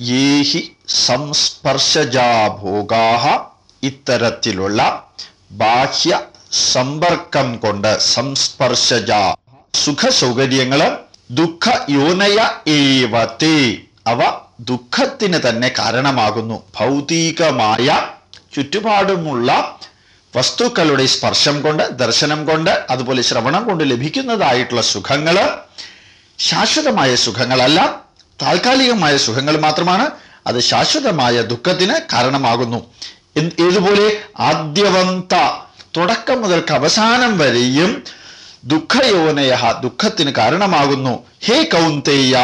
യേഹി സംസ്പർശജാഭോഗാഹ ഇത്തരത്തിലുള്ള ബാഹ്യ സമ്പർക്കം കൊണ്ട് സംസ്പർശജ സുഖസൗകര്യങ്ങൾ ദുഃഖ യോനയ ഏവത്തെ അവ ദുഃഖത്തിന് തന്നെ കാരണമാകുന്നു. ഭൗതികമായ ചുറ്റുപാടുമുള്ള വസ്തുക്കളുടെ സ്പർശം കൊണ്ട് ദർശനം കൊണ്ട് അതുപോലെ ശ്രവണം കൊണ്ട് ലഭിക്കുന്നതായിട്ടുള്ള സുഖങ്ങൾ ശാശ്വതമായ സുഖങ്ങളല്ല. താൽക്കാലികമായ സുഖങ്ങൾ മാത്രമാണ് അത് ശാശ്വതമായ ദുഃഖത്തിന് കാരണമാകുന്നു. ഏതുപോലെ ആദ്യവന്ത തുടക്കം മുതൽക്ക് അവസാനം വരെയും ദുഃഖയോനയ ദുഃഖത്തിന് കാരണമാകുന്നു. ഹേ കൗന്തേയ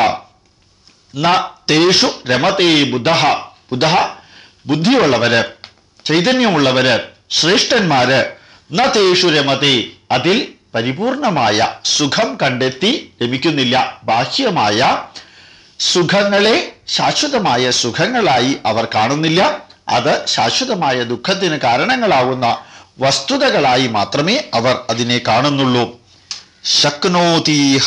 തേഷു രമതേ ബുധ ബുധ ബുദ്ധിയുള്ളവര് ചൈതന്യമുള്ളവര് ശ്രേഷ്ഠന്മാര് ന തേഷു രമതേ അതിൽ പരിപൂർണമായ സുഖം കണ്ടെത്തി ലഭിക്കുന്നില്ല ബാഹ്യമായ സുഖങ്ങളെ ശാശ്വതമായ സുഖങ്ങളായി അവർ കാണുന്നില്ല. അത് ശാശ്വതമായ ദുഃഖത്തിന് കാരണങ്ങളാവുന്ന വസ്തുതകളായി മാത്രമേ അവർ അതിനെ കാണുന്നുള്ളൂ. ശക്നോതി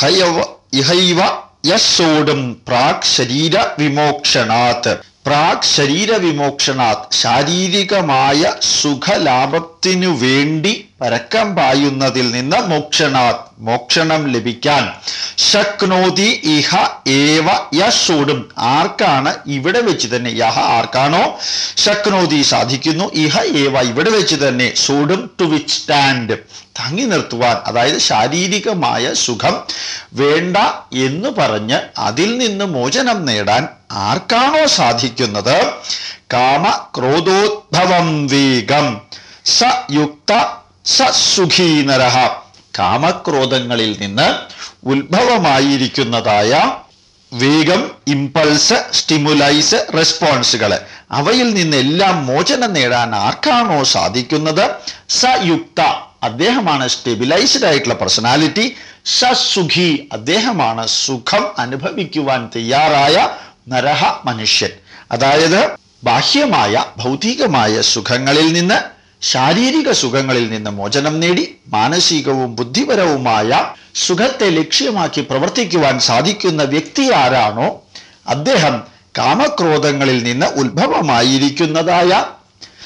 ഇഹൈവ യസ്സോടും പ്രാക് ശരീര വിമോക്ഷണാത്. പ്രാക് ശരീര വിമോക്ഷണാത് ശാരീരികമായ സുഖലാഭത്തിനു വേണ്ടി പരക്കം പായുന്നതിൽ നിന്ന് മോക്ഷണ മോക്ഷണം ലഭിക്കാൻ. ശക്നോതി ഇഹ ഏവ യശോടും. ആർക്കാണ് ഇവിടെ വെച്ച് തന്നെ യഹ ആർക്കാണോ? ശക്നോതി സാധിക്കുന്നു. ഇഹ ഏവ ഇവിടെ വെച്ച് തന്നെ സോടും ടു വിച്ച് സ്റ്റാൻഡ് തങ്ങി നിർത്തുവാൻ അതായത് ശാരീരികമായ സുഖം വേണ്ട എന്ന് പറഞ്ഞ് അതിൽ നിന്ന് മോചനം നേടാൻ ആർക്കാണോ സാധിക്കുന്നത്? കാമ ക്രോധോദ്ഭവം വേഗം. സ യുക്ത നരഹ. കാമക്രോധങ്ങളിൽ നിന്ന് ഉത്ഭവമായിരിക്കുന്നതായ വേഗം ഇമ്പൾസ് സ്റ്റിമുലൈസ് റെസ്പോൺസുകൾ അവയിൽ നിന്നെല്ലാം മോചനം നേടാൻ ആർക്കാണോ സാധിക്കുന്നത്? സയുക്ത. അദ്ദേഹമാണ് സ്റ്റെബിലൈസ്ഡ് ആയിട്ടുള്ള പേഴ്സണാലിറ്റി സസുഖി അദ്ദേഹമാണ് സുഖം അനുഭവിക്കുവാൻ തയ്യാറായ നരഹ മനുഷ്യൻ. അതായത് ബാഹ്യമായ ഭൗതികമായ സുഖങ്ങളിൽ നിന്ന് ശാരീരിക സുഖങ്ങളിൽ നിന്ന് മോചനം നേടി മാനസികവും ബുദ്ധിപരവുമായ സുഖത്തെ ലക്ഷ്യമാക്കി പ്രവർത്തിക്കുവാൻ സാധിക്കുന്ന വ്യക്തി ആരാണോ അദ്ദേഹം കാമക്രോധങ്ങളിൽ നിന്ന് ഉത്ഭവമായിരിക്കുന്നതായ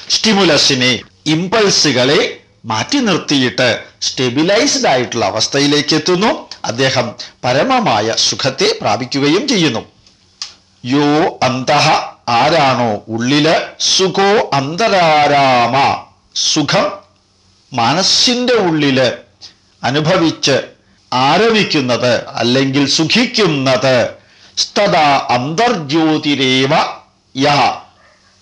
സ്റ്റിമുലസിനെ ഇമ്പൾസുകളെ മാറ്റി നിർത്തിയിട്ട് സ്റ്റെബിലൈസ്ഡ് ആയിട്ടുള്ള അവസ്ഥയിലേക്ക് എത്തുന്നു. അദ്ദേഹം പരമമായ സുഖത്തെ പ്രാപിക്കുകയും ചെയ്യുന്നു. യോ അന്തഃ ആരാണോ ഉള്ളിൽ? സുഖോ അന്തരാരാമ. സുഖം മനസ്സിന്റെ ഉള്ളിൽ അനുഭവിച്ച് ആരവിക്കുന്നത് അല്ലെങ്കിൽ സുഖിക്കുന്നത് സ്തത അന്തർജ്യോതിരേവ യഹ.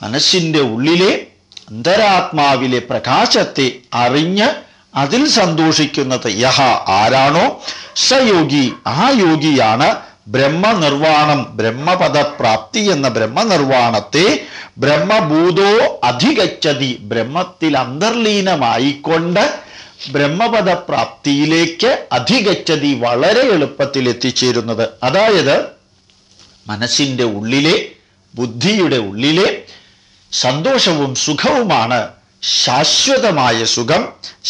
മനസ്സിന്റെ ഉള്ളിലെ അന്തരാത്മാവിലെ പ്രകാശത്തെ അറിഞ്ഞ് അതിൽ സന്തോഷിക്കുന്നത് യഹ. ആരാണോ? സയോഗി ആ യോഗിയാണ് ബ്രഹ്മനിർവാണം ബ്രഹ്മപദപ്രാപ്തി എന്ന ബ്രഹ്മനിർവാണത്തെ ബ്രഹ്മഭൂതോ അധികച്ചതി ബ്രഹ്മത്തിൽ അന്തർലീനമായിക്കൊണ്ട് ബ്രഹ്മപദപ്രാപ്തിയിലേക്ക് അധികച്ചതി വളരെ എളുപ്പത്തിൽ എത്തിച്ചേരുന്നത്. അതായത് മനസ്സിന്റെ ഉള്ളിലെ ബുദ്ധിയുടെ ഉള്ളിലെ സന്തോഷവും സുഖവുമാണ് ശാശ്വതമായ സുഖം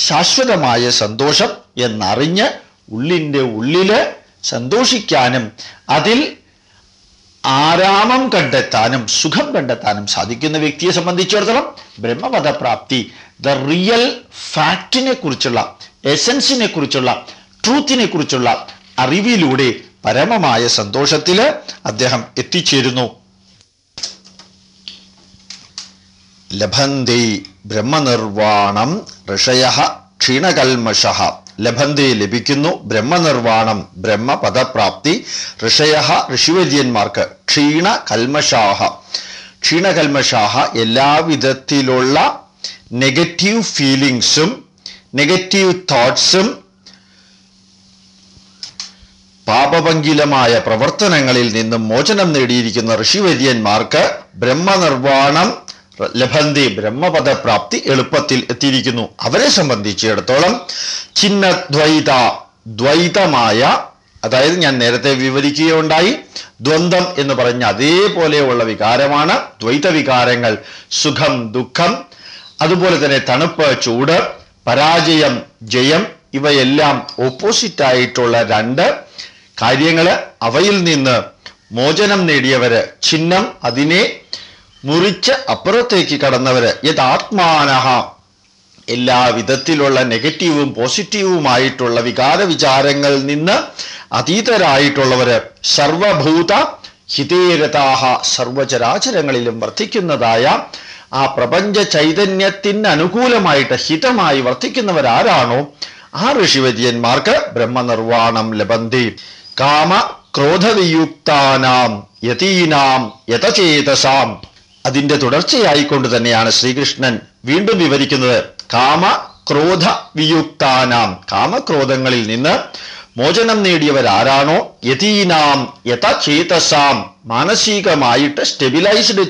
ശാശ്വതമായ സന്തോഷം എന്നറിഞ്ഞ് ഉള്ളിന്റെ ഉള്ളിൽ സന്തോഷിക്കാനും അതിൽ ആരാമം കണ്ടെത്താനും സുഖം കണ്ടെത്താനും സാധിക്കുന്ന വ്യക്തിയെ സംബന്ധിച്ചിടത്തോളം ബ്രഹ്മപദപ്രാപ്തി ദ റിയൽ ഫാക്റ്റിനെ കുറിച്ചുള്ള എസൻസിനെ കുറിച്ചുള്ള ട്രൂത്തിനെ കുറിച്ചുള്ള അറിവിലൂടെ പരമമായ സന്തോഷത്തിൽ അദ്ദേഹം എത്തിച്ചേരുന്നു. ലഭന്തി ബ്രഹ്മനിർവാണം ഋഷയ ക്ഷീണകൽമഷ. ലഭന്തേ ലഭിക്കുന്നു. ബ്രഹ്മനിർവാണം ബ്രഹ്മപദപ്രാപ്തി ഋഷയ ഋഷിവര്യന്മാർക്ക് ക്ഷീണ കൽമഷാഹ. ക്ഷീണകൽമഷാഹ എല്ലാവിധത്തിലുള്ള നെഗറ്റീവ് ഫീലിങ്സും നെഗറ്റീവ് തോട്ട്സും പാപഭംഗിലമായ പ്രവർത്തനങ്ങളിൽ നിന്നും മോചനം നേടിയിരിക്കുന്ന ഋഷിവര്യന്മാർക്ക് ബ്രഹ്മനിർവാണം ലഭന്തി ബ്രഹ്മപദപ്രാപ്തി എളുപ്പത്തിൽ എത്തിയിരിക്കുന്നു. അവരെ സംബന്ധിച്ചിടത്തോളം ചിഹ്നദ്വൈത ദ്വൈതമായ അതായത് ഞാൻ നേരത്തെ വിവരിക്കുകയുണ്ടായി ദ്വന്ദ്ം എന്ന് പറഞ്ഞ അതേപോലെയുള്ള വികാരമാണ് ദ്വൈത വികാരങ്ങൾ സുഖം ദുഃഖം അതുപോലെ തന്നെ തണുപ്പ് ചൂട് പരാജയം ജയം ഇവയെല്ലാം ഓപ്പോസിറ്റ് ആയിട്ടുള്ള രണ്ട് കാര്യങ്ങൾ അവയിൽ നിന്ന് മോചനം നേടിയവര്. ചിഹ്നം അതിനെ മുറിച്ച് അപ്പുറത്തേക്ക് കടന്നവര് യഥാത്മാനഹ. എല്ലാ വിധത്തിലുള്ള നെഗറ്റീവും പോസിറ്റീവുമായിട്ടുള്ള വികാര വിചാരങ്ങളിൽ നിന്ന് അതീതരായിട്ടുള്ളവര് സർവഭൂത ഹിതേരതാഹ സർവചരാചരങ്ങളിലും വർദ്ധിക്കുന്നതായ ആ പ്രപഞ്ച ചൈതന്യത്തിന് അനുകൂലമായിട്ട് ഹിതമായി വർദ്ധിക്കുന്നവരാരാണോ ആ ഋഷിവര്യന്മാർക്ക് ബ്രഹ്മനിർവാണം ലഭന്തി. കാമ ക്രോധവിയുക്താനാം യതീനാം യതചേതസാം. അതിന്റെ തുടർച്ചയായിക്കൊണ്ട് തന്നെയാണ് ശ്രീകൃഷ്ണൻ വീണ്ടും വിവരിക്കുന്നത് കാമ ക്രോധ വിയുക്താനാം. കാമക്രോധങ്ങളിൽ നിന്ന് മോചനം നേടിയവരാരാണോ? യതീനാം യഥചേതസാം മാനസികമായിട്ട് സ്റ്റെബിലൈസ്ഡ്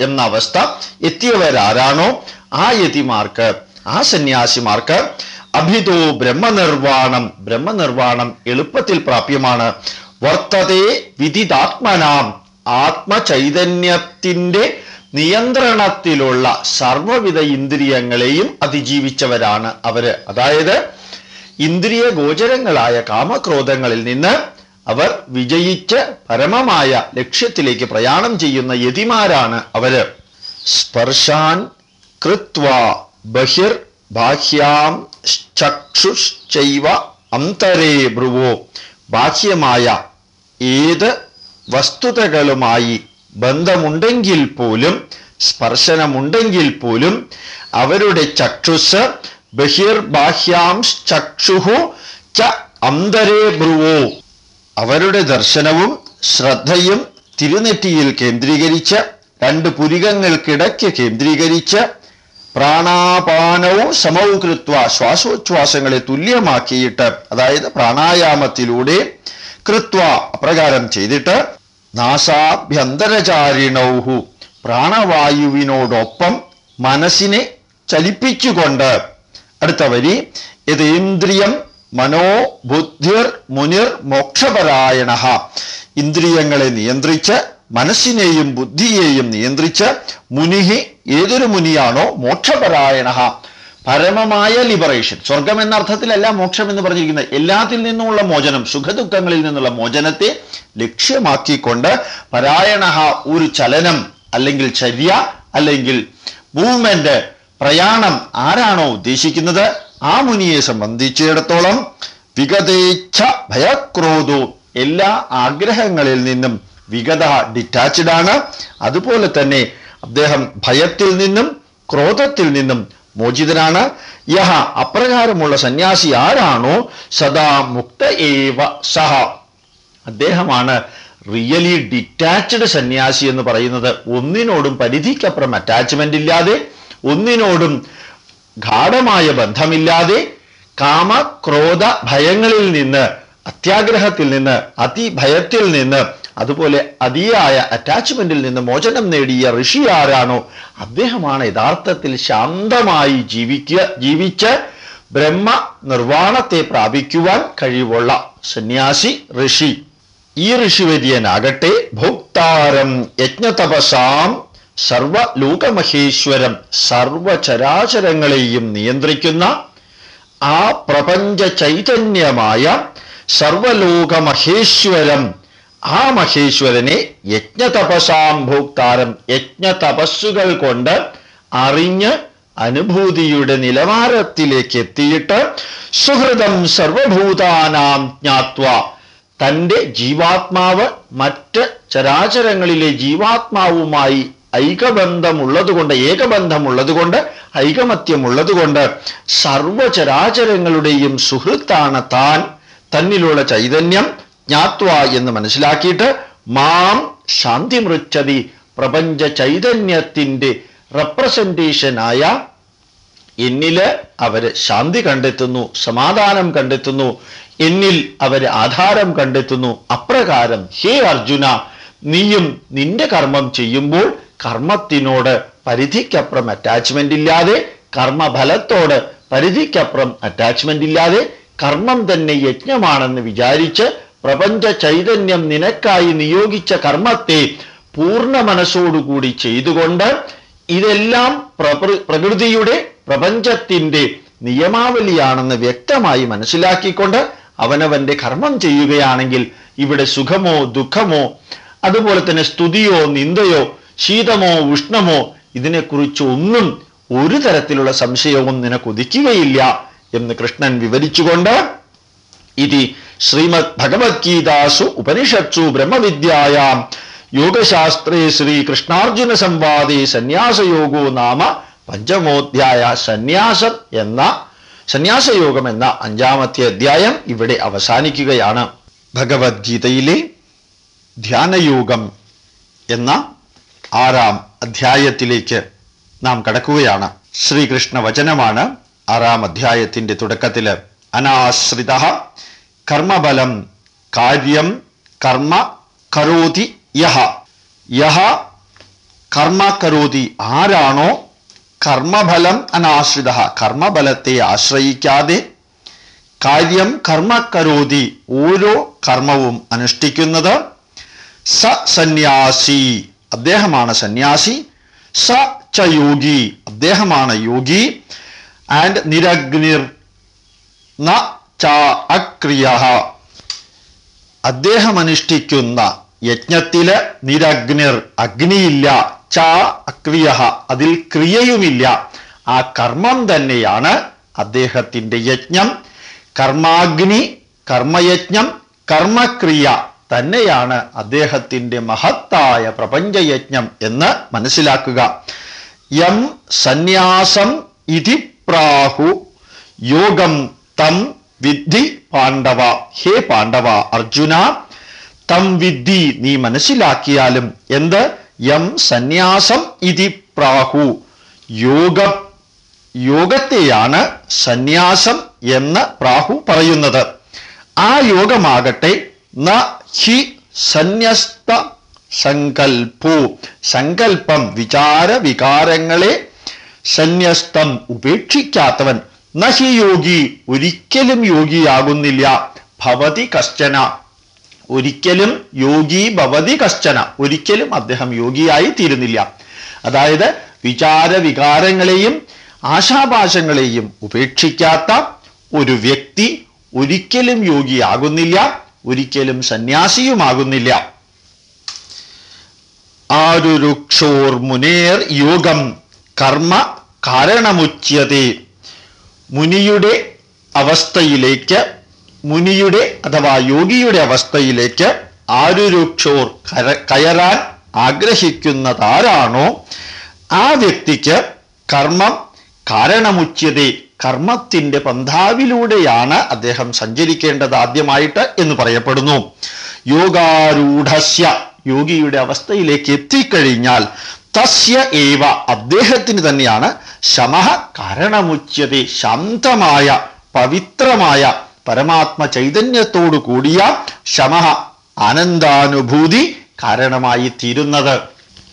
എന്ന അവസ്ഥ എത്തിയവരാരാണോ? ആ യതിമാർക്ക് ആ സന്യാസിമാർക്ക് അഭിതോ ബ്രഹ്മനിർവാണം. ബ്രഹ്മനിർവാണം എളുപ്പത്തിൽ പ്രാപ്യമാണ്. വർത്തതേ വിദിതാത്മനാം. ആത്മചൈതന്യത്തിന്റെ നിയന്ത്രണത്തിലുള്ള സർവവിധ ഇന്ദ്രിയങ്ങളെയും അതിജീവിച്ചവരാണ് അവർ. അതായത് ഇന്ദ്രിയ ഗോചരങ്ങളായ കാമക്രോധങ്ങളിൽ നിന്ന് അവർ വിജയിച്ച് പരമമായ ലക്ഷ്യത്തിലേക്ക് പ്രയാണം ചെയ്യുന്ന യതിമാരാണ് അവർ. സ്പർശാൻ കൃത്വ ബഹിർ ബാഹ്യാം ചക്ഷുശ്ചൈവ അന്തരേ ബ്രുവോ ബാഹ്യമായ ഏത് വസ്തുതകളുമായി ബന്ധമുണ്ടെങ്കിൽ പോലും സ്പർശനമുണ്ടെങ്കിൽ പോലും അവരുടെ ചക്ഷുസ് ബഹിർബാഹ്യാം ചക്ഷുഹു ച അന്തരേ ബ്രുവോ. അവരുടെ ദർശനവും ശ്രദ്ധയും തിരുനെറ്റിയിൽ കേന്ദ്രീകരിച്ച് രണ്ട് പുരികങ്ങൾക്കിടയ്ക്ക് കേന്ദ്രീകരിച്ച് പ്രാണാപാനവും സമവും കൃത്വ ശ്വാസോച്ഛ്വാസങ്ങളെ തുല്യമാക്കിയിട്ട് അതായത് പ്രാണായാമത്തിലൂടെ കൃത്വ അപ്രകാരം ചെയ്തിട്ട് നാസാഭ്യന്തരചാരിണൗഹു. പ്രാണവായുവിനോടൊപ്പം മനസ്സിനെ ചലിപ്പിച്ചുകൊണ്ട്. അടുത്ത വരി യഥേന്ദ്രിയം മനോബുദ്ധിർ മുനിർ മോക്ഷപരായണ. ഇന്ദ്രിയങ്ങളെ നിയന്ത്രിച്ച് മനസ്സിനെയും ബുദ്ധിയെയും നിയന്ത്രിച്ച് മുനിഹി ഏതൊരു മുനിയാണോ മോക്ഷപരായണ. പരമമായ ലിബറേഷൻ സ്വർഗം എന്ന അർത്ഥത്തിലല്ല മോക്ഷം എന്ന് പറഞ്ഞിരിക്കുന്നത്. എല്ലാത്തിൽ നിന്നുമുള്ള മോചനം സുഖദുഃഖങ്ങളിൽ നിന്നുള്ള മോചനത്തെ ലക്ഷ്യമാക്കിക്കൊണ്ട് പരായണ ഒരു ചലനം അല്ലെങ്കിൽ ചര്യ അല്ലെങ്കിൽ മൂവ്മെന്റ് പ്രയാണം ആരാണോ ഉദ്ദേശിക്കുന്നത്? ആ മുനിയെ സംബന്ധിച്ചിടത്തോളം വിഗതേച്ഛ ഭയക്രോധോ എല്ലാ ആഗ്രഹങ്ങളിൽ നിന്നും വിഗത ഡിറ്റാച്ച്ഡ് ആണ്. അതുപോലെ തന്നെ അദ്ദേഹം ഭയത്തിൽ നിന്നും ക്രോധത്തിൽ നിന്നും മോചിതനാണ്. യഹ അപ്രകാരമുള്ള സന്യാസി ആരാണോ? സദാ മുക്ത ഏവ സഹ. അദ്ദേഹമാണ് റിയലി ഡിറ്റാച്ച്ഡ് സന്യാസി എന്ന് പറയുന്നത്. ഒന്നിനോടും പരിധിക്കപ്പുറം അറ്റാച്ച്മെന്റ് ഇല്ലാതെ ഒന്നിനോടും ഗാഠമായ ബന്ധമില്ലാതെ കാമ ക്രോധ ഭയങ്ങളിൽ നിന്ന് അത്യാഗ്രഹത്തിൽ നിന്ന് അതിഭയത്തിൽ നിന്ന് അതുപോലെ അതിയായ അറ്റാച്ച്മെന്റിൽ നിന്ന് മോചനം നേടിയ ഋഷി ആരാണോ? അദ്ദേഹമാണ് യഥാർത്ഥത്തിൽ ശാന്തമായി ജീവിക്കുക ജീവിച്ച് ബ്രഹ്മ നിർവാണത്തെ പ്രാപിക്കുവാൻ കഴിവുള്ള സന്യാസി ഋഷി. ഈ ഋഷിവര്യനാകട്ടെ ഭോക്താരം യജ്ഞതപസാം സർവലോകമഹേശ്വരം സർവചരാചരങ്ങളെയും നിയന്ത്രിക്കുന്ന ആ പ്രപഞ്ച ചൈതന്യമായ സർവലോകമഹേശ്വരം ആ മഹേശ്വരനെ യജ്ഞതപസാം ഭോക്താരം യജ്ഞതപസ്സുകൾ കൊണ്ട് അറിഞ്ഞ് അനുഭൂതിയുടെ നിലവാരത്തിലേക്ക് എത്തിയിട്ട് സുഹൃതം സർവഭൂതാനാം ജ്ഞാത്വ. തന്റെ ജീവാത്മാവ് മറ്റ് ചരാചരങ്ങളിലെ ജീവാത്മാവുമായി ഐകബന്ധമുള്ളതുകൊണ്ട് ഏകബന്ധമുള്ളതുകൊണ്ട് ഐകമത്യമുള്ളതുകൊണ്ട് സർവചരാചരങ്ങളുടെയും സുഹൃത്താണ് താൻ. തന്നിലുള്ള ചൈതന്യം ജ്ഞാത്വ എന്ന് മനസ്സിലാക്കിയിട്ട് മാം ശാന്തി മൃച്ഛതി പ്രപഞ്ച ചൈതന്യത്തിന്റെ റെപ്രസെന്റേഷനായ എന്നിൽ അവർ ശാന്തി കണ്ടെത്തുന്നു സമാധാനം കണ്ടെത്തുന്നു എന്നിൽ അവർ ആധാരം കണ്ടെത്തുന്നു. അപ്രകാരം ഹേ അർജുന നീയും നിന്റെ കർമ്മം ചെയ്യുമ്പോൾ കർമ്മത്തിനോട് പരിധിക്കപ്പുറം അറ്റാച്ച്മെന്റ് ഇല്ലാതെ കർമ്മഫലത്തോട് പരിധിക്കപ്പുറം അറ്റാച്ച്മെന്റ് ഇല്ലാതെ കർമ്മം തന്നെ യജ്ഞമാണെന്ന് വിചാരിച്ച് പ്രപഞ്ച ചൈതന്യം നിനക്കായി നിയോഗിച്ച കർമ്മത്തെ പൂർണ മനസ്സോടുകൂടി ചെയ്തുകൊണ്ട് ഇതെല്ലാം പ്രകൃതിയുടെ പ്രപഞ്ചത്തിന്റെ നിയമാവലിയാണെന്ന് വ്യക്തമായി മനസ്സിലാക്കിക്കൊണ്ട് അവനവന്റെ കർമ്മം ചെയ്യുകയാണെങ്കിൽ ഇവിടെ സുഖമോ ദുഃഖമോ അതുപോലെ തന്നെ സ്തുതിയോ നിന്ദയോ ശീതമോ ഉഷ്ണമോ ഇതിനെക്കുറിച്ച് ഒന്നും ഒരു തരത്തിലുള്ള സംശയവും നിനക്ക് ഉദിക്കുകയില്ല എന്ന് കൃഷ്ണൻ വിവരിച്ചുകൊണ്ട് ഇതി ശ്രീമദ് ഭഗവത്ഗീതാസു ഉപനിഷത്സു ബ്രഹ്മവിദ്യായാം. യോഗശാസ്ത്രേ ശ്രീകൃഷ്ണാർജുന സംവാദേ സന്യാസയോഗോ നാമ പഞ്ചമോധ്യായ സന്യാസം എന്ന സന്യാസയോഗം എന്ന അഞ്ചാമത്തെ അധ്യായം ഇവിടെ അവസാനിക്കുകയാണ്. ഭഗവത്ഗീതയിലെ ധ്യാനയോഗം എന്ന ആറാം അധ്യായത്തിലേക്ക് നാം കടക്കുകയാണ്. ശ്രീകൃഷ്ണ വചനമാണ് ആറാം അധ്യായത്തിന്റെ തുടക്കത്തിൽ അനാശ്രിത കർമ്മബലം കാര്യം കർമ്മ കരോതി യഹ. യഹ കർമ്മ കരോതി. ആരാണോ കർമ്മഫലം അനാശ്രിത. കർമ്മബലത്തെ ആശ്രയിക്കാതെ കാര്യം കർമ്മ കരോതി ഓരോ കർമ്മവും അനുഷ്ഠിക്കുന്നത് സ സന്യാസി. അദ്ദേഹമാണ് സന്യാസി. സ ച യോഗി. അദ്ദേഹമാണ് യോഗി. ആൻഡ് നിരഗ്നിർ ന ച അക്രിയ അദ്ദേഹം അനുഷ്ഠിക്കുന്ന യജ്ഞത്തിൽ നിരഗ്നിർ അഗ്നിയില്ല. ച അക്രിയ അതിൽ ക്രിയയുമില്ല. ആ കർമ്മം തന്നെയാണ് അദ്ദേഹത്തിന്റെ യജ്ഞം. കർമാഗ്നി കർമ്മയജ്ഞം കർമ്മക്രിയ തന്നെയാണ് അദ്ദേഹത്തിന്റെ മഹത്തായ പ്രപഞ്ചയജ്ഞം എന്ന് മനസ്സിലാക്കുക. യം സന്യാസം ഇതിപ്രാഹു യോഗം തം വിദ്ധി പാണ്ഡവ ഹേ പാണ്ഡവ അർജുന തം വിദ്ധി നീ മനസ്സിലാക്കിയാലും എന്ത്? യം സന്യാസം ഇതി പ്രാഹു. യോഗ യോഗത്തെയാണ് സന്യാസം എന്ന് പ്രാഹു പറയുന്നത്. ആ യോഗമാകട്ടെ ന ഹി സന്യസ്ത സങ്കൽപ്പോ. സങ്കൽപ്പം വിചാര വികാരങ്ങളെ സന്യസ്തം ഉപേക്ഷിക്കാത്തവൻ നഹി യോഗി ഒരിക്കലും യോഗിയാകുന്നില്ല. ഭവതി കശ്ചന. ഒരിക്കലും യോഗി ഭവതി കശ്ചന. ഒരിക്കലും അദ്ദേഹം യോഗിയായി തീരുന്നില്ല. അതായത് വിചാര വികാരങ്ങളെയും ആശാപാശങ്ങളെയും ഉപേക്ഷിക്കാത്ത ഒരു വ്യക്തി ഒരിക്കലും യോഗിയാകുന്നില്ല ഒരിക്കലും സന്യാസിയുമാകുന്നില്ല. ആരുരുക്ഷോർ മുനേർ യോഗം. കർമ്മ കാരണമുച്യത്തെ മുനിയുടെ അവസ്ഥയിലേക്ക് മുനിയുടെ അഥവാ യോഗിയുടെ അവസ്ഥയിലേക്ക് ആരുരുക്ഷോർ കയറാൻ ആഗ്രഹിക്കുന്നതാരാണോ ആ വ്യക്തിക്ക് കർമ്മം കാരണമുച്ചത് കർമ്മത്തിന്റെ പന്ഥാവിലൂടെയാണ് അദ്ദേഹം സഞ്ചരിക്കേണ്ടത് ആദ്യമായിട്ട് എന്ന് പറയപ്പെടുന്നു. യോഗാരൂഢസ്യ യോഗിയുടെ അവസ്ഥയിലേക്ക് എത്തിക്കഴിഞ്ഞാൽ തസ്യ ഏവ. അദ്ദേഹത്തിന് തന്നെയാണ് ശമഹ കാരണമുച്യത ശാന്തമായ പവിത്രമായ പരമാത്മ ചൈതന്യത്തോടു കൂടിയ ശമഹ ആനന്ദാനുഭൂതി കാരണമായി തീരുന്നത്.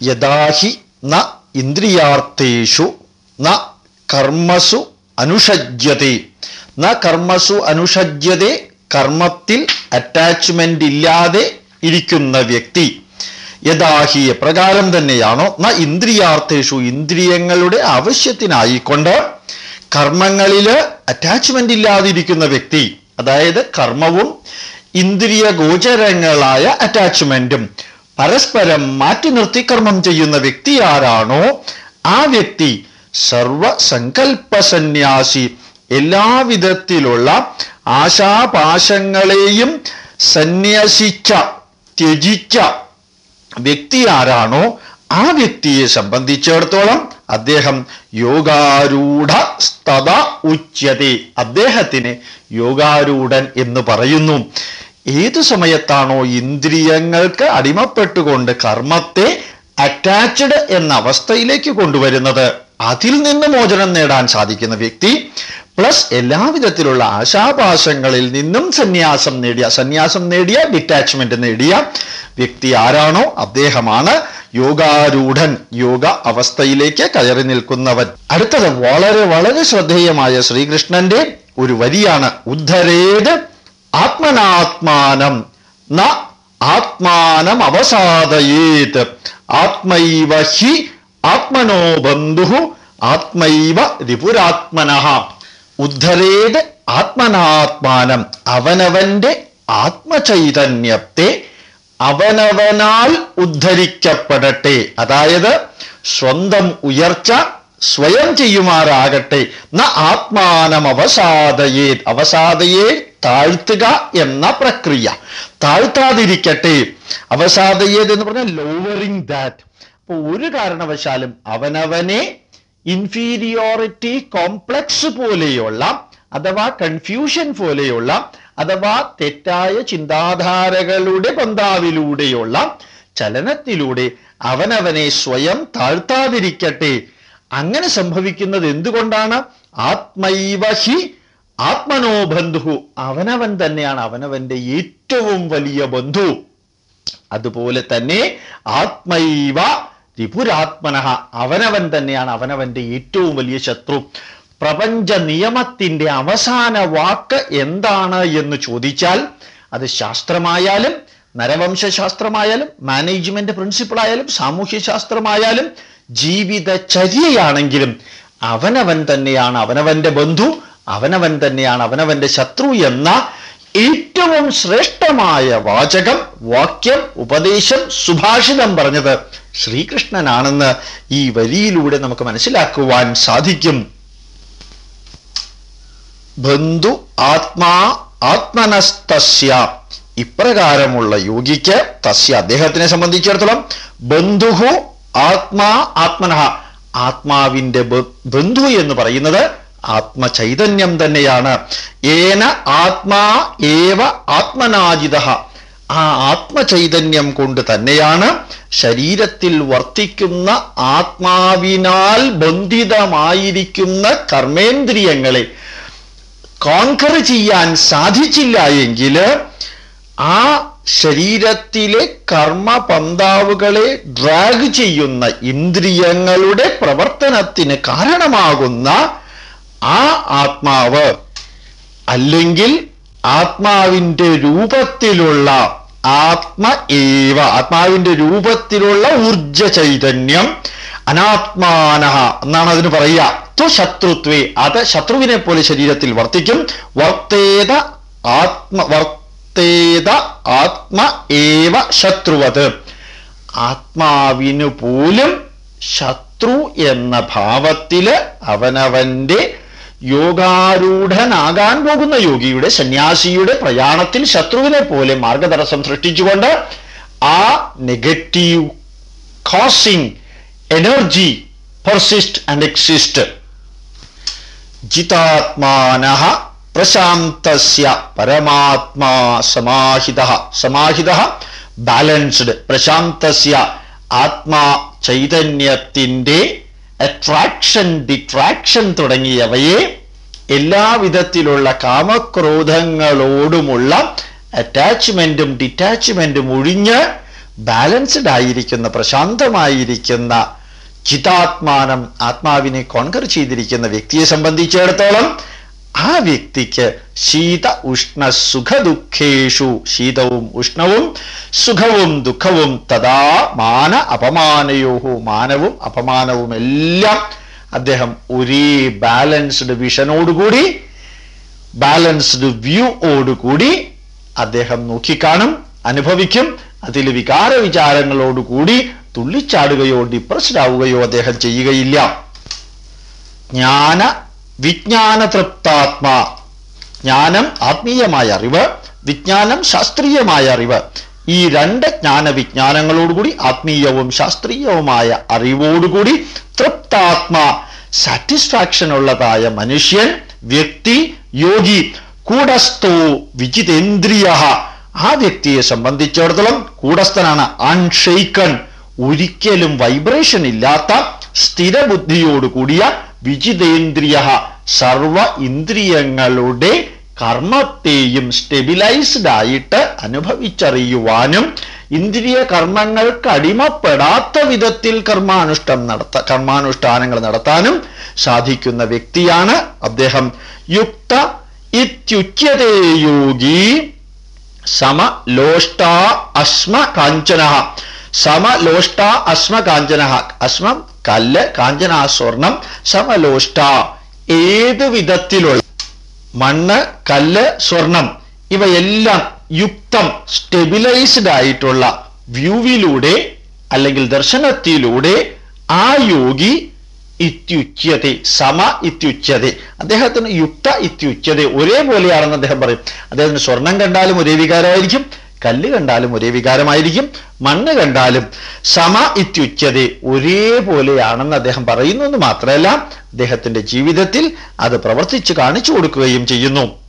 യഥാഹി ന ഇന്ദ്രിയാർത്ഥേഷു ന കർമ്മസു അനുഷജ്യത്തെ ന കർമ്മസു അനുഷജ്യതെ കർമ്മത്തിൽ അറ്റാച്ച്മെന്റ് ഇല്ലാതെ ഇരിക്കുന്ന വ്യക്തി. യഥാഹി എപ്രകാരം തന്നെയാണോ? ന ഇന്ദ്രിയാർത്ഥേഷു ഇന്ദ്രിയങ്ങളുടെ ആവശ്യത്തിനായിക്കൊണ്ട് കർമ്മങ്ങളിൽ അറ്റാച്ച്മെന്റ് ഇല്ലാതിരിക്കുന്ന വ്യക്തി അതായത് കർമ്മവും ഇന്ദ്രിയ ഗോചരങ്ങളായ അറ്റാച്ച്മെന്റും പരസ്പരം മാറ്റി നിർത്തി കർമ്മം ചെയ്യുന്ന വ്യക്തി ആരാണോ? ആ വ്യക്തി സർവസങ്കൽപ്പസന്യാസി എല്ലാവിധത്തിലുള്ള ആശാപാശങ്ങളെയും സന്യസിച്ച ത്യജിച്ച വ്യക്തി ആരാണോ ആ വ്യക്തിയെ സംബന്ധിച്ചിടത്തോളം അദ്ദേഹം യോഗാരൂഢ ഉച്ചതി അദ്ദേഹത്തിന് യോഗാരൂഢൻ എന്ന് പറയുന്നു. ഏത് സമയത്താണോ ഇന്ദ്രിയങ്ങൾക്ക് അടിമപ്പെട്ടുകൊണ്ട് കർമ്മത്തെ അറ്റാച്ച്ഡ് എന്ന അവസ്ഥയിലേക്ക് കൊണ്ടുവരുന്നത്? അതിൽ നിന്ന് മോചനം നേടാൻ സാധിക്കുന്ന വ്യക്തി പ്ലസ് എല്ലാവിധത്തിലുള്ള ആശാപാശങ്ങളിൽ നിന്നും സന്യാസം നേടിയ സന്യാസം നേടിയ ഡിറ്റാച്ച്മെന്റ് നേടിയ വ്യക്തി ആരാണോ? അദ്ദേഹമാണ് യോഗാരൂഢൻ യോഗ അവസ്ഥയിലേക്ക് കയറി നിൽക്കുന്നവൻ. അടുത്തത് വളരെ വളരെ ശ്രദ്ധേയമായ ശ്രീകൃഷ്ണന്റെ ഒരു വരിയാണ്. ഉദ്ധരേത് ആത്മനാത്മാനം ന ആത്മാനം അവസാദയേത്. ആത്മൈവ ഹി ആത്മനോ ബന്ധു ആത്മൈവ രിപുരാത്മന ഉദ്ധരേത് ആത്മനാത്മാനം? അവനവന്റെ ആത്മചൈതന്യത്തെ അവനവനാൽ ഉദ്ധരിക്കപ്പെടട്ടെ. അതായത് സ്വന്തം ഉയർച്ച സ്വയം ചെയ്യുമാറാകട്ടെ. ന ആത്മാനം അവസാദയേ അവസാദയെ താഴ്ത്തുക എന്ന പ്രക്രിയ. താഴ്ത്താതിരിക്കട്ടെ. അവസാദയേത് എന്ന് പറഞ്ഞാൽ ലോവറിങ് ദാറ്റ് അപ്പോൾ ഒരു കാരണവശാലും അവനവനെ ഇൻഫീരിയോറിറ്റി കോംപ്ലക്സ് പോലെയുള്ള അഥവാ കൺഫ്യൂഷൻ പോലെയുള്ള അഥവാ തെറ്റായ ചിന്താധാരകളുടെ പന്താവിലൂടെയുള്ള ചലനത്തിലൂടെ അവനവനെ സ്വയം താഴ്ത്താതിരിക്കട്ടെ. അങ്ങനെ സംഭവിക്കുന്നത് എന്തുകൊണ്ടാണ്? ആത്മൈവഹി ആത്മനോ ബന്ധു അവനവൻ തന്നെയാണ് അവനവന്റെ ഏറ്റവും വലിയ ബന്ധു. അതുപോലെ തന്നെ ആത്മൈവ ത്രിപുരാത്മനഃ അവനവൻ തന്നെയാണ് അവനവന്റെ ഏറ്റവും വലിയ ശത്രു. പ്രപഞ്ച നിയമത്തിന്റെ അവസാന വാക്ക് എന്താണ് എന്ന് ചോദിച്ചാൽ അത് ശാസ്ത്രമായാലും നരവംശാസ്ത്രമായാലും മാനേജ്മെന്റ് പ്രിൻസിപ്പിൾ ആയാലും സാമൂഹ്യ ശാസ്ത്രമായാലും ജീവിതചര്യയാണെങ്കിലും അവനവൻ തന്നെയാണ് അവനവന്റെ ബന്ധു അവനവൻ തന്നെയാണ് അവനവന്റെ ശത്രു എന്ന ഏറ്റവും ശ്രേഷ്ഠമായ വാചകം വാക്യം ഉപദേശം സുഭാഷിതം പറഞ്ഞത്. ശ്രീകൃഷ്ണനാണെന്ന് ഈ വരിയിലൂടെ നമുക്ക് മനസ്സിലാക്കുവാൻ സാധിക്കും. ബന്ധു ആത്മാ ആത്മനസ്തസ്യ. ഇപ്രകാരമുള്ള യോഗിക്ക് തസ്യ. അദ്ദേഹത്തിനെ സംബന്ധിച്ചിടത്തോളം ബന്ധുഹു ആത്മാ ആത്മന ആത്മാവിന്റെ ബന്ധു എന്ന് പറയുന്നത് ആത്മചൈതന്യം തന്നെയാണ്. ഏന ആത്മാ ഏവ ആത്മനാജിത ആ ആത്മചൈതന്യം കൊണ്ട് തന്നെയാണ് ശരീരത്തിൽ വർത്തിക്കുന്ന ആത്മാവിനാൽ ബന്ധിതമായിരിക്കുന്ന കർമ്മേന്ദ്രിയങ്ങളെ കോൺകർ ചെയ്യാൻ സാധിച്ചില്ല എങ്കിൽ ആ ശരീരത്തിലെ കർമ്മ പന്താവുകളെ ഡ്രാഗ് ചെയ്യുന്ന ഇന്ദ്രിയങ്ങളുടെ പ്രവർത്തനത്തിന് കാരണമാകുന്ന ആ ആത്മാവ് അല്ലെങ്കിൽ ആത്മാവിന്റെ രൂപത്തിലുള്ള ആത്മ ഏവ ആത്മാവിന്റെ രൂപത്തിലുള്ള ഊർജ ചൈതന്യം അനാത്മാനഹ എന്നാണ് അതിന് പറയുക. ത്വ ശത്രുത്വേ അത് ശത്രുവിനെ പോലെ ശരീരത്തിൽ വർത്തിക്കും. വർത്തേത ആത്മ വർത്തേത ആത്മ ഏവ ശത്രുവത്. ആത്മാവിനു പോലും ശത്രു എന്ന ഭാവത്തിൽ അവനവന്റെ യോഗാരൂഢനാകാൻ പോകുന്ന യോഗിയുടെ സന്യാസിയുടെ പ്രയാണത്തിൽ ശത്രുവിനെ പോലെ മാർഗതടസ്സം സൃഷ്ടിച്ചുകൊണ്ട് ആ negative causing energy persist and exist ജിതാത്മാന പ്രശാന്തസ്യ പരമാത്മാ സമാഹിത. സമാഹിത ബാലൻസ്ഡ് പ്രശാന്തസ്യ ആത്മാ ചൈതന്യത്തിന്റെ അട്രാക്ഷൻ ഡിട്രാക്ഷൻ തുടങ്ങിയവയെ എല്ലാവിധത്തിലുള്ള കാമക്രോധങ്ങളോടുമുള്ള അറ്റാച്ച്മെന്റും ഡിറ്റാച്ച്മെന്റും ഒഴിഞ്ഞ് ബാലൻസ്ഡ് ആയിരിക്കുന്ന പ്രശാന്തമായിരിക്കുന്ന ചിതാത്മാനം ആത്മാവിനെ കോൺകർ ചെയ്തിരിക്കുന്ന വ്യക്തിയെ സംബന്ധിച്ചിടത്തോളം ആ വ്യക്തിക്ക് ശീത ഉഷ്ണ സുഖ ദുഃഖേഷു ശീതവും ഉഷ്ണവും സുഖവും ദുഃഖവും തഥാ മാന അപമാനയോഹു മാനവും അപമാനവും എല്ലാം അദ്ദേഹം ഒരേ ബാലൻസ്ഡ് വിഷനോടുകൂടി ബാലൻസ്ഡ് വ്യൂ ഓടുകൂടി അദ്ദേഹം നോക്കിക്കാണും അനുഭവിക്കും. അതിൽ വികാര വിചാരങ്ങളോടുകൂടി തുള്ളിച്ചാടുകയോ ഡിപ്രസ്ഡ് ആവുകയോ അദ്ദേഹം ചെയ്യുകയില്ല. ജ്ഞാന വിജ്ഞാന തൃപ്താത്മാ ജ്ഞാനം ആത്മീയമായ അറിവ് വിജ്ഞാനം ശാസ്ത്രീയമായ അറിവ്. ഈ രണ്ട് ജ്ഞാന വിജ്ഞാനങ്ങളോടുകൂടി ആത്മീയവും ശാസ്ത്രീയവുമായ അറിവോടുകൂടി തൃപ്താത്മാ. സാറ്റിസ്ഫാക്ഷൻ ഉള്ളതായ മനുഷ്യൻ വ്യക്തി യോഗി കൂടസ്ഥോ വിജിതേന്ദ്രിയ. ആ വ്യക്തിയെ സംബന്ധിച്ചിടത്തോളം കൂടസ്ഥനാണ് അൺഷെയ്ക്കൺ ഒരിക്കലും വൈബ്രേഷൻ ഇല്ലാത്ത സ്ഥിരബുദ്ധിയോട് കൂടിയ വിജിതേന്ദ്രിയ സർവ ഇന്ദ്രിയങ്ങളുടെ കർമ്മത്തെയും സ്റ്റെബിലൈസ്ഡ് ആയിട്ട് അനുഭവിച്ചറിയുവാനും ഇന്ദ്രിയ കർമ്മങ്ങൾക്ക് അടിമപ്പെടാത്ത വിധത്തിൽ കർമാനുഷ്ഠം നടത്ത കർമാനുഷ്ഠാനങ്ങൾ നടത്താനും സാധിക്കുന്ന വ്യക്തിയാണ് അദ്ദേഹം. യുക്ത ഇത്യുച്യതേ യോഗി സമലോഷ്ട അശ്മ കാഞ്ചന സമലോഷ്ട അശ്മ കാഞ്ചന അശ്മം കല്ല് കാഞ്ചനാസ്വർണം സമലോഷ്ട ഏത് വിധത്തിലുള്ള മണ്ണ് കല്ല് സ്വർണം ഇവയെല്ലാം യുക്തം സ്റ്റെബിലൈസ്ഡ് ആയിട്ടുള്ള വ്യൂവിലൂടെ അല്ലെങ്കിൽ ദർശനത്തിലൂടെ ആ യോഗി ഇത്യുച്യത സമ ഇത്യുച്യത അദ്ദേഹത്തിന് യുക്ത ഇത്യുച്യത ഒരേപോലെയാണെന്ന് അദ്ദേഹം പറയും. അദ്ദേഹത്തിന് സ്വർണം കണ്ടാലും ഒരേ വികാരമായിരിക്കും. കല്ല് കണ്ടാലും ഒരേ വികാരമായിരിക്കും മണ്ണ് കണ്ടാലും സമ ഇത്യുച്ചത ഒരേപോലെയാണെന്ന് അദ്ദേഹം പറയുന്നു എന്ന് മാത്രമല്ല അദ്ദേഹത്തിന്റെ ജീവിതത്തിൽ അത് പ്രവർത്തിച്ച് കാണിച്ചു കൊടുക്കുകയും ചെയ്യുന്നു.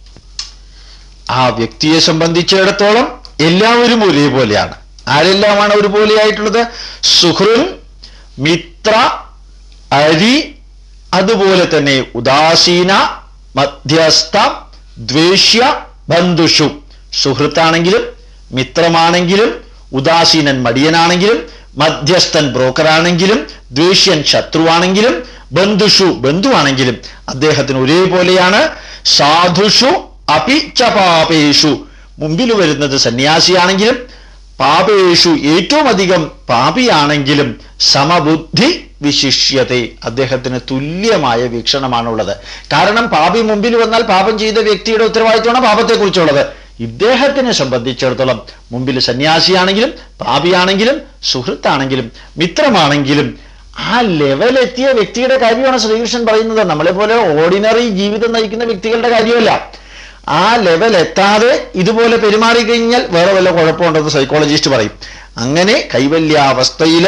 ആ വ്യക്തിയെ സംബന്ധിച്ചിടത്തോളം എല്ലാവരും ഒരേപോലെയാണ്. ആരെല്ലാമാണ് ഒരുപോലെയായിട്ടുള്ളത്? സുഹൃൻ മിത്ര അരി അതുപോലെ തന്നെ ഉദാസീന മധ്യസ്ഥ ദ്വേഷ്യ ബന്ധുഷു. സുഹൃത്താണെങ്കിലും മിത്രമാണെങ്കിലും ഉദാസീനൻ മടിയനാണെങ്കിലും മധ്യസ്ഥൻ ബ്രോക്കറാണെങ്കിലും ദ്വേഷ്യൻ ശത്രുവാണെങ്കിലും ബന്ധുഷു ബന്ധുവാണെങ്കിലും അദ്ദേഹത്തിന് ഒരേപോലെയാണ്. സാധുഷു അപിച്ചപാപേഷു. മുമ്പിൽ വരുന്നത് സന്യാസിയാണെങ്കിലും പാപേഷു ഏറ്റവും അധികം പാപിയാണെങ്കിലും സമബുദ്ധി വിശിഷ്യത. അദ്ദേഹത്തിന് തുല്യമായ വീക്ഷണമാണുള്ളത്. കാരണം പാപി മുമ്പിൽ വന്നാൽ പാപം ചെയ്ത വ്യക്തിയുടെ ഉത്തരവാദിത്വമാണ് പാപത്തെക്കുറിച്ചുള്ളത്. ഇദ്ദേഹത്തിനെ സംബന്ധിച്ചിടത്തോളം മുമ്പിൽ സന്യാസിയാണെങ്കിലും പാപിയാണെങ്കിലും സുഹൃത്താണെങ്കിലും മിത്രമാണെങ്കിലും ആ ലെവലെത്തിയ വ്യക്തിയുടെ കാര്യമാണ് ശ്രീകൃഷ്ണൻ പറയുന്നത്. നമ്മളെ പോലെ ഓർഡിനറി ജീവിതം നയിക്കുന്ന വ്യക്തികളുടെ കാര്യമല്ല. ആ ലെവൽ എത്താതെ ഇതുപോലെ പെരുമാറി കഴിഞ്ഞാൽ വേറെ വല്ല കുഴപ്പമുണ്ടെന്ന് സൈക്കോളജിസ്റ്റ് പറയും. അങ്ങനെ കൈവല്യാവസ്ഥയിൽ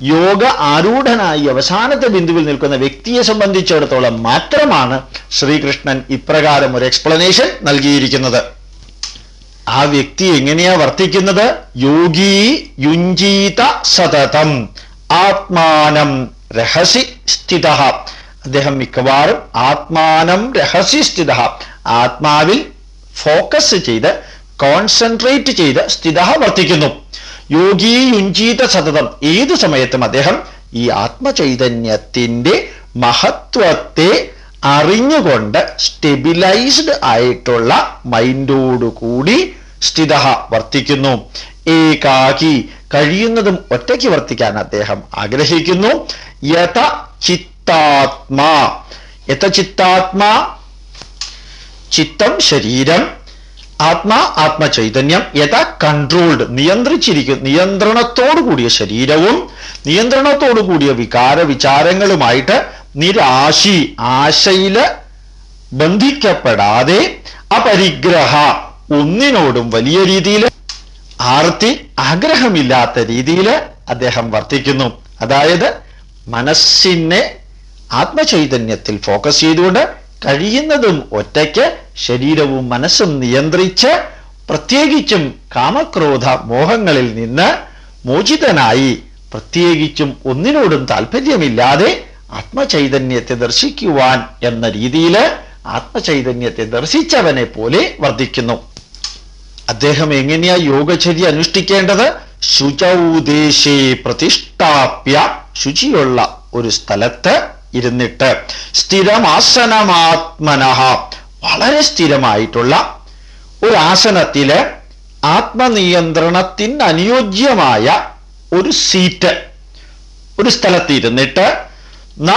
യോഗ ആരൂഢനായി അവസാനത്തെ ബിന്ദുവിൽ നിൽക്കുന്ന വ്യക്തിയെ സംബന്ധിച്ചിടത്തോളം മാത്രമാണ് ശ്രീകൃഷ്ണൻ ഇപ്രകാരം ഒരു എക്സ്പ്ലനേഷൻ നൽകിയിരിക്കുന്നത്. ആ വ്യക്തി എങ്ങനെയാ വർത്തിക്കുന്നത്? യോഗീ യുഞ്ജീത സതതം. ആത്മാനം രഹസി സ്ഥിത. അദ്ദേഹം മിക്കവാറും ആത്മാനം രഹസി സ്ഥിത. ആത്മാവിൽ ഫോക്കസ് ചെയ്ത് കോൺസെൻട്രേറ്റ് ചെയ്ത് സ്ഥിത വർത്തിക്കുന്നു. യോഗീ യുഞ്ചീത സതതം ഏത് സമയത്തും അദ്ദേഹം ഈ ആത്മചൈതന്യത്തിന്റെ മഹത്വത്തെ അറിഞ്ഞുകൊണ്ട് സ്റ്റെബിലൈസ്ഡ് ആയിട്ടുള്ള മൈൻഡോടുകൂടി സ്ഥിത വർത്തിക്കുന്നു. ഏകാകി കഴിയുന്നതും ഒറ്റയ്ക്ക് വർത്തിക്കാൻ അദ്ദേഹം ആഗ്രഹിക്കുന്നു. യഥ ചിത്താത്മാ. യഥ ചിത്താത്മാ ചിത്തം ശരീരം. ആത്മാ ആത്മചൈതന്യം യഥാ കൺട്രോൾഡ് നിയന്ത്രിച്ചിരിക്കും നിയന്ത്രണത്തോടു കൂടിയ ശരീരവും നിയന്ത്രണത്തോടു കൂടിയ വികാര വിചാരങ്ങളുമായിട്ട് നിരാശി ആശയിൽ ബന്ധിക്കപ്പെടാതെ അപരിഗ്രഹ ഒന്നിനോടും വലിയ രീതിയിൽ ആർത്തി ആഗ്രഹമില്ലാത്ത രീതിയിൽ അദ്ദേഹം വർത്തിക്കുന്നു. അതായത് മനസ്സിനെ ആത്മചൈതന്യത്തിൽ ഫോക്കസ് ചെയ്തുകൊണ്ട് കഴിയുന്നതും ഒറ്റയ്ക്ക് ശരീരവും മനസ്സും നിയന്ത്രിച്ച് പ്രത്യേകിച്ചും കാമക്രോധ മോഹങ്ങളിൽ നിന്ന് മോചിതനായി പ്രത്യേകിച്ചും ഒന്നിനോടും താല്പര്യമില്ലാതെ ആത്മചൈതന്യത്തെ ദർശിക്കുവാൻ എന്ന രീതിയിൽ ആത്മചൈതന്യത്തെ ദർശിച്ചവനെ പോലെ വർദ്ധിക്കുന്നു. അദ്ദേഹം എങ്ങനെയാ യോഗചര്യ അനുഷ്ഠിക്കേണ്ടത്? ശുചൗദേശേ പ്രതിഷ്ഠാപ്യ ശുചിയുള്ള ഒരു സ്ഥലത്ത് ഇരുന്നിട്ട്. സ്ഥിരമാസനമാത്മനഃ. വളരെ സ്ഥിരമായിട്ടുള്ള ഒരു ആസനത്തിൽ ആത്മനിയന്ത്രണത്തിന് അനുയോജ്യമായ ഒരു സീറ്റ്. ഒരു സ്ഥലത്ത് ഇരുന്നിട്ട് ന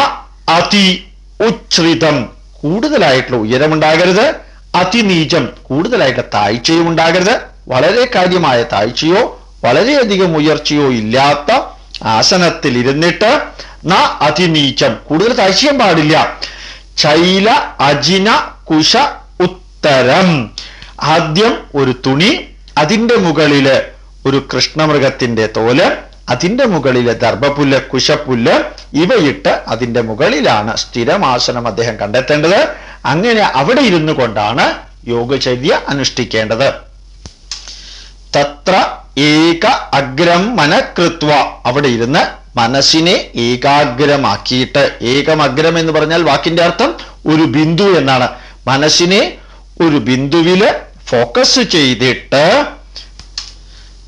അതി ഉച്ഛ്രിതം. കൂടുതലായിട്ടുള്ള ഉയരമുണ്ടാകരുത്. അതിനീചം കൂടുതലായിട്ടുള്ള താഴ്ചയും ഉണ്ടാകരുത് വളരെ കാര്യമായ താഴ്ചയോ വളരെയധികം ഉയർച്ചയോ ഇല്ലാത്ത ആസനത്തിൽ ഇരുന്നിട്ട് ന അതിനീചം കൂടുതൽ താഴ്ചയും പാടില്ല. ചൈല അജിന കുശ ഉത്തരം. ആദ്യം ഒരു തുണി അതിന്റെ മുകളിൽ ഒരു കൃഷ്ണമൃഗത്തിന്റെ തോൽ അതിന്റെ മുകളിലെ ദർഭപുല്ല് കുശപ്പുല്ല് ഇവയിട്ട് അതിന്റെ മുകളിലാണ് സ്ഥിരമാസനം അദ്ദേഹം കണ്ടെത്തേണ്ടത്. അങ്ങനെ അവിടെ ഇരുന്നു കൊണ്ടാണ് യോഗചര്യ അനുഷ്ഠിക്കേണ്ടത്. തത്ര ഏക അഗ്രം മനകൃത്വ. അവിടെ ഇരുന്ന് മനസ്സിനെ ഏകാഗ്രമാക്കിയിട്ട് ഏകമഗ്രം എന്ന് പറഞ്ഞാൽ വാക്കിന്റെ അർത്ഥം ഒരു ബിന്ദു എന്നാണ്. മനസ്സിനെ ഒരു ബിന്ദുവിൽ ഫോക്കസ് ചെയ്തിട്ട്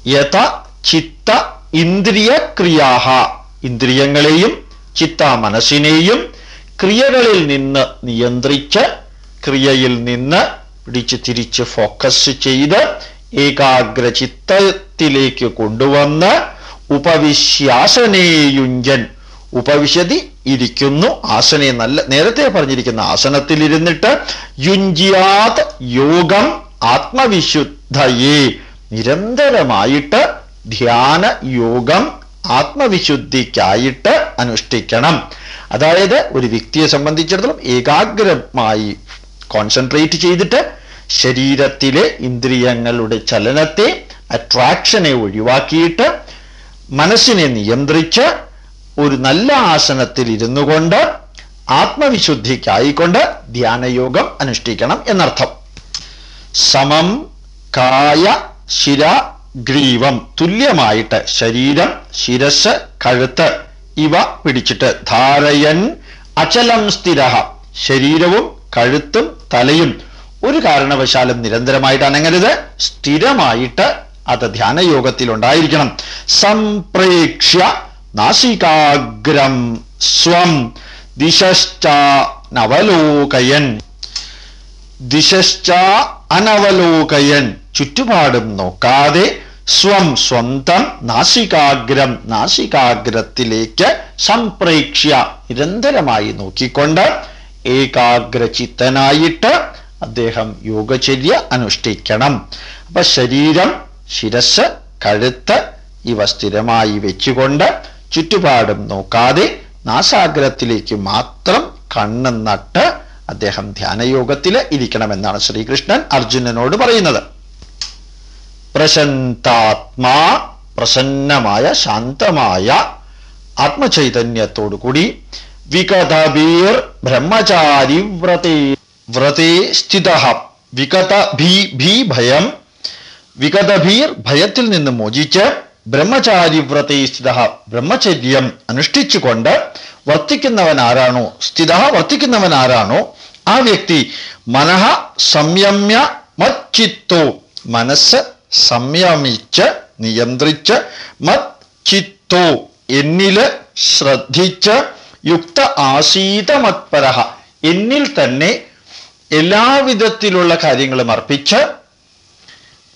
യഥ ചിത്ത ഇന്ദ്രിയ ക്രിയാഹ ഇന്ദ്രിയങ്ങളെയും ചിത്ത മനസ്സിനെയും ക്രിയകളിൽ നിന്ന് നിയന്ത്രിച്ച് ക്രിയയിൽ നിന്ന് പിടിച്ച് തിരിച്ച് ഫോക്കസ് ചെയ്ത് ഏകാഗ്രചിത്തത്തിലേക്ക് കൊണ്ടുവന്ന് ഉപവിശ്യാസനേയുഞ്ചൻ. ഉപവിശതി ഇരിക്കുന്നു. ആസനെ നല്ല നേരത്തെ പറഞ്ഞിരിക്കുന്ന ആസനത്തിൽ ഇരുന്നിട്ട് യുഞ്ചിയാത് യോഗം ആത്മവിശുദ്ധയെ. ശുദ്ധയേ നിരന്തരമായിട്ട് ധ്യാന യോഗം ആത്മവിശുദ്ധിക്കായിട്ട് അനുഷ്ഠിക്കണം. അതായത് ഒരു വ്യക്തിയെ സംബന്ധിച്ചിടത്തോളം ഏകാഗ്രമായി കോൺസെൻട്രേറ്റ് ചെയ്തിട്ട് ശരീരത്തിലെ ഇന്ദ്രിയങ്ങളുടെ ചലനത്തെ അട്രാക്ഷനെ ഒഴിവാക്കിയിട്ട് മനസ്സിനെ നിയന്ത്രിച്ച് ഒരു നല്ല ആസനത്തിൽ ഇരുന്നു കൊണ്ട് ആത്മവിശുദ്ധിക്കായിക്കൊണ്ട് ധ്യാനയോഗം അനുഷ്ഠിക്കണം എന്നർത്ഥം. സമം കായ ശിര ഗ്രീവം തുല്യമായിട്ട് ശരീരം ശിരസ് കഴുത്ത് ഇവ പിടിച്ചിട്ട് ധാരയൻ അചലം സ്ഥിര ശരീരവും കഴുത്തും തലയും ഒരു കാരണവശാലും നിരന്തരമായിട്ട് അനങ്ങരുത് സ്ഥിരമായിട്ട് അത് ധ്യാനയോഗത്തിൽ ഉണ്ടായിരിക്കണം സംപ്രേക്ഷ്യ നാസികാഗ്രം സ്വം ദിശശ്ച നവലോകയൻ. ദിശശ്ച അനവലോകയൻ. ചുറ്റുപാടും നോക്കാതെ സ്വം സ്വന്തം നാസികാഗ്രം നാസികാഗ്രത്തിലേക്ക് സംപ്രേക്ഷ്യ നിരന്തരമായി നോക്കിക്കൊണ്ട് ഏകാഗ്രചിത്തനായിട്ട് അദ്ദേഹം യോഗചര്യ അനുഷ്ഠിക്കണം. അപ്പൊ ശരീരം ശിരസ് കഴുത്ത് ഇവ സ്ഥിരമായി വെച്ചുകൊണ്ട് ചുറ്റുപാടും നോക്കാതെ നാസാഗ്രത്തിലേക്ക് മാത്രം കണ്ണ് നട്ട് അദ്ദേഹം ധ്യാനയോഗത്തിൽ ഇരിക്കണമെന്നാണ് ശ്രീകൃഷ്ണൻ അർജുനനോട് പറയുന്നത്. പ്രശന്താത്മാ പ്രസന്നമായ ശാന്തമായ ആത്മചൈതന്യത്തോടുകൂടി വികതബീർ ബ്രഹ്മചാരി വ്രതേ വ്രതേ സ്ഥിത വികത ഭീ ഭീ ഭയം വികതഭീർ ഭയത്തിൽ നിന്ന് മോചിച്ച് ബ്രഹ്മചാരി വ്രതേ സ്ഥിത ബ്രഹ്മചര്യം അനുഷ്ഠിച്ചുകൊണ്ട് വർത്തിക്കുന്നവൻ ആരാണോ സ്ഥിത വർത്തിക്കുന്നവൻ ആരാണോ ആ വ്യക്തി മനഃ സംയമ്യ മച്ചിത്തോ മനസ്സ് സംയമിച്ച് നിയന്ത്രിച്ച് മത് ചിത്തോ എന്നിൽ ശ്രദ്ധിച്ച് യുക്ത ആസീത മത്പരഹ എന്നിൽ തന്നെ എല്ലാവിധത്തിലുള്ള കാര്യങ്ങളും അർപ്പിച്ച്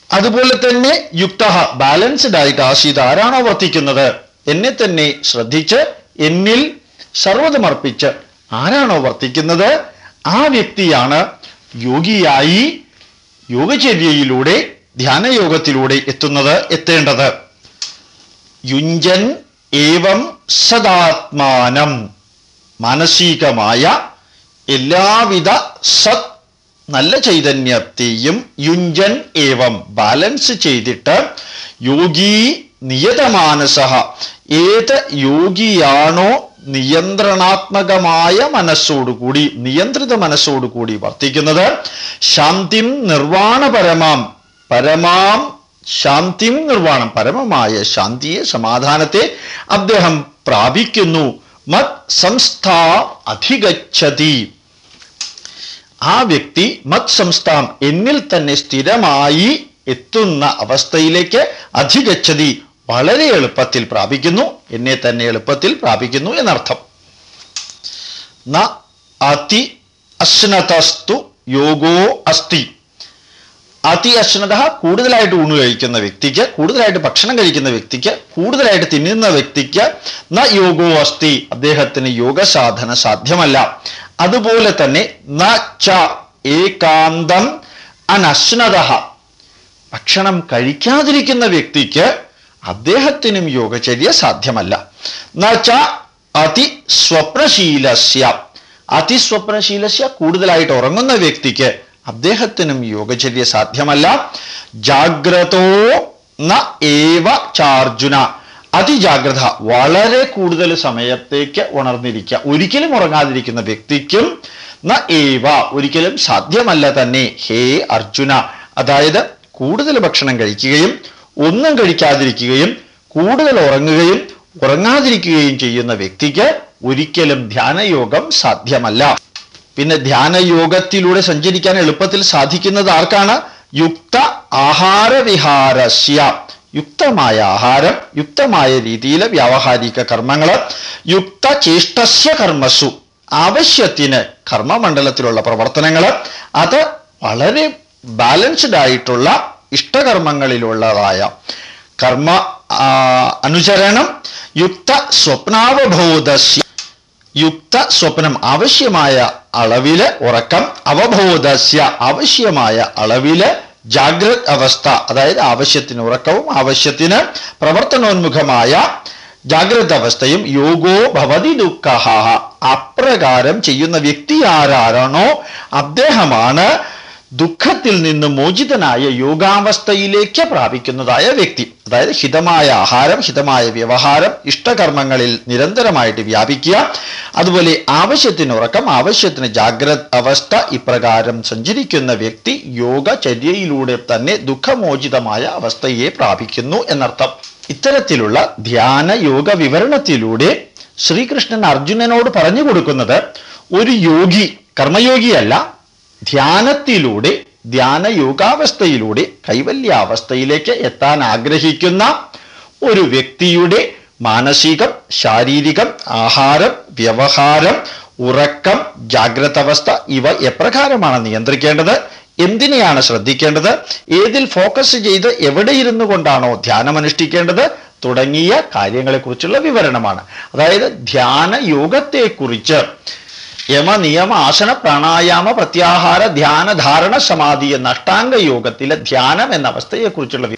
അതുപോലെ തന്നെ യുക്ത ബാലൻസ്ഡ് ആയിട്ട് ആശീത ആരാണോ വർത്തിക്കുന്നത് എന്നെ തന്നെ ശ്രദ്ധിച്ച് എന്നിൽ സർവതമർപ്പിച്ച് ആരാണോ വർത്തിക്കുന്നത് ആ വ്യക്തിയാണ് യോഗിയായി യോഗചര്യയിലൂടെ ധ്യാനയോഗത്തിലൂടെ എത്തുന്നത് എത്തേണ്ടത്. യുഞ്ചൻ ഏവം സദാത്മാനം. മാനസികമായ എല്ലാവിധ സത് നല്ല ചൈതന്യത്തെയും യുഞ്ചൻ ഏവം ബാലൻസ് ചെയ്തിട്ട് യോഗി നിയതമാനസ ഏത് യോഗിയാണോ നിയന്ത്രണാത്മകമായ മനസ്സോടുകൂടി നിയന്ത്രിത മനസ്സോടുകൂടി വർത്തിക്കുന്നത് ശാന്തിം നിർവാണപരമാം പരമാം ശാന്തിം നിർവാണം. പരമമായ ശാന്തിയെ സമാധാനത്തെ അദ്ദേഹം പ്രാപിക്കുന്നു. മത് സംസ്ഥ അധികച്ചതി ആ വ്യക്തി മത് സംസ്ഥാം എന്നിൽ തന്നെ സ്ഥിരമായി എത്തുന്ന അവസ്ഥയിലേക്ക് അധികച്ചതി വളരെ എളുപ്പത്തിൽ പ്രാപിക്കുന്നു. എന്നെ തന്നെ എളുപ്പത്തിൽ പ്രാപിക്കുന്നു എന്നർത്ഥം. അതി അശ്നതസ്തു യോഗോ അസ്തി. അതി അശ്നത കൂടുതലായിട്ട് ഊണ് കഴിക്കുന്ന വ്യക്തിക്ക് കൂടുതലായിട്ട് ഭക്ഷണം കഴിക്കുന്ന വ്യക്തിക്ക് കൂടുതലായിട്ട് തിന്നുന്ന വ്യക്തിക്ക് ന യോഗോ അസ്തി. അദ്ദേഹത്തിന് യോഗസാധന സാധ്യമല്ല. അതുപോലെ തന്നെ ന ച ഏകാന്തം അനശ്നത. ഭക്ഷണം കഴിക്കാതിരിക്കുന്ന വ്യക്തിക്ക് അദ്ദേഹത്തിനും യോഗചര്യ സാധ്യമല്ല. ന ച അതി സ്വപ്നശീലസ്യ അതിസ്വപ്നശീലസ്യ കൂടുതലായിട്ട് ഉറങ്ങുന്ന വ്യക്തിക്ക് അദ്ദേഹത്തിനും യോഗചര്യ സാധ്യമല്ല. ജാഗ്രതോ ന ഏവ ചാർജുന. അതിജാഗ്രത വളരെ കൂടുതൽ സമയത്തേക്ക് ഉണർന്നിരിക്കുക. ഒരിക്കലും ഉറങ്ങാതിരിക്കുന്ന വ്യക്തിക്കും ന ഏവ ഒരിക്കലും സാധ്യമല്ല തന്നെ. ഹേ അർജുന. അതായത് കൂടുതൽ ഭക്ഷണം കഴിക്കുകയും ഒന്നും കഴിക്കാതിരിക്കുകയും കൂടുതൽ ഉറങ്ങുകയും ഉറങ്ങാതിരിക്കുകയും ചെയ്യുന്ന വ്യക്തിക്ക് ഒരിക്കലും ധ്യാനയോഗം സാധ്യമല്ല. പിന്നെ ധ്യാനയോഗത്തിലൂടെ സഞ്ചരിക്കാൻ എളുപ്പത്തിൽ സാധിക്കുന്നത് ആർക്കാണ്? യുക്ത ആഹാരവിഹാരസ്യ യുക്തമായ ആഹാരം യുക്തമായ രീതിയിൽ വ്യാവഹാരിക കർമ്മങ്ങൾ യുക്ത ചേഷ്ടസ്യ കർമ്മസു. ആവശ്യത്തിന് കർമ്മമണ്ഡലത്തിലുള്ള പ്രവർത്തനങ്ങൾ അത് വളരെ ബാലൻസ്ഡ് ആയിട്ടുള്ള ഇഷ്ടകർമ്മങ്ങളിലുള്ളതായ കർമ്മ അനുചരണം. യുക്ത സ്വപ്നാവബോധസ്യ. യുക്ത സ്വപ്നം ആവശ്യമായ അളവിൽ ഉറക്കം അവബോധസ്യ ആവശ്യമായ അളവിൽ ജാഗ്രത് അവസ്ഥ അതായത് ആവശ്യത്തിന് ഉറക്കവും ആവശ്യത്തിന് പ്രവർത്തനോന്മുഖമായ ജാഗ്രത അവസ്ഥയും യോഗോ ഭവതി ദുഃഖ അപ്രകാരം ചെയ്യുന്ന വ്യക്തി ആരാണോ അദ്ദേഹമാണ് ദുഃഖത്തിൽ നിന്ന് മോചിതനായ യോഗാവസ്ഥയിലേക്ക് പ്രാപിക്കുന്നതായ വ്യക്തി. അതായത് ഹിതമായ ആഹാരം ഹിതമായ വ്യവഹാരം ഇഷ്ടകർമ്മങ്ങളിൽ നിരന്തരമായിട്ട് വ്യാപിക്കുക. അതുപോലെ ആവശ്യത്തിന് ഉറക്കം ആവശ്യത്തിന് ജാഗ്രത അവസ്ഥ ഇപ്രകാരം സഞ്ചരിക്കുന്ന വ്യക്തി യോഗചര്യയിലൂടെ തന്നെ ദുഃഖമോചിതമായ അവസ്ഥയെ പ്രാപിക്കുന്നു എന്നർത്ഥം. ഇത്തരത്തിലുള്ള ധ്യാന യോഗ വിവരണത്തിലൂടെ ശ്രീകൃഷ്ണൻ അർജുനനോട് പറഞ്ഞു കൊടുക്കുന്നത് ഒരു യോഗി കർമ്മയോഗിയല്ല ധ്യാനത്തിലൂടെ ധ്യാന യോഗാവസ്ഥയിലൂടെ കൈവല്യാവസ്ഥയിലേക്ക് എത്താൻ ആഗ്രഹിക്കുന്ന ഒരു വ്യക്തിയുടെ മാനസികം ശാരീരികം ആഹാരം വ്യവഹാരം ഉറക്കം ജാഗ്രത അവസ്ഥ ഇവ എപ്രകാരമാണ് നിയന്ത്രിക്കേണ്ടത്? എന്തിനെയാണ് ശ്രദ്ധിക്കേണ്ടത്? ഏതിൽ ഫോക്കസ് ചെയ്ത് എവിടെ ഇരുന്നു കൊണ്ടാണോ ധ്യാനം അനുഷ്ഠിക്കേണ്ടത്? തുടങ്ങിയ കാര്യങ്ങളെക്കുറിച്ചുള്ള വിവരണമാണ്. അതായത് ധ്യാന യോഗത്തെക്കുറിച്ച് യമ നിയമ ആസന പ്രാണായാമ പ്രത്യാഹാര ധ്യാന ധാരണ സമാധി എന്ന അഷ്ടാംഗ യോഗത്തിലെ ധ്യാനം എന്ന അവസ്ഥയെക്കുറിച്ചുള്ള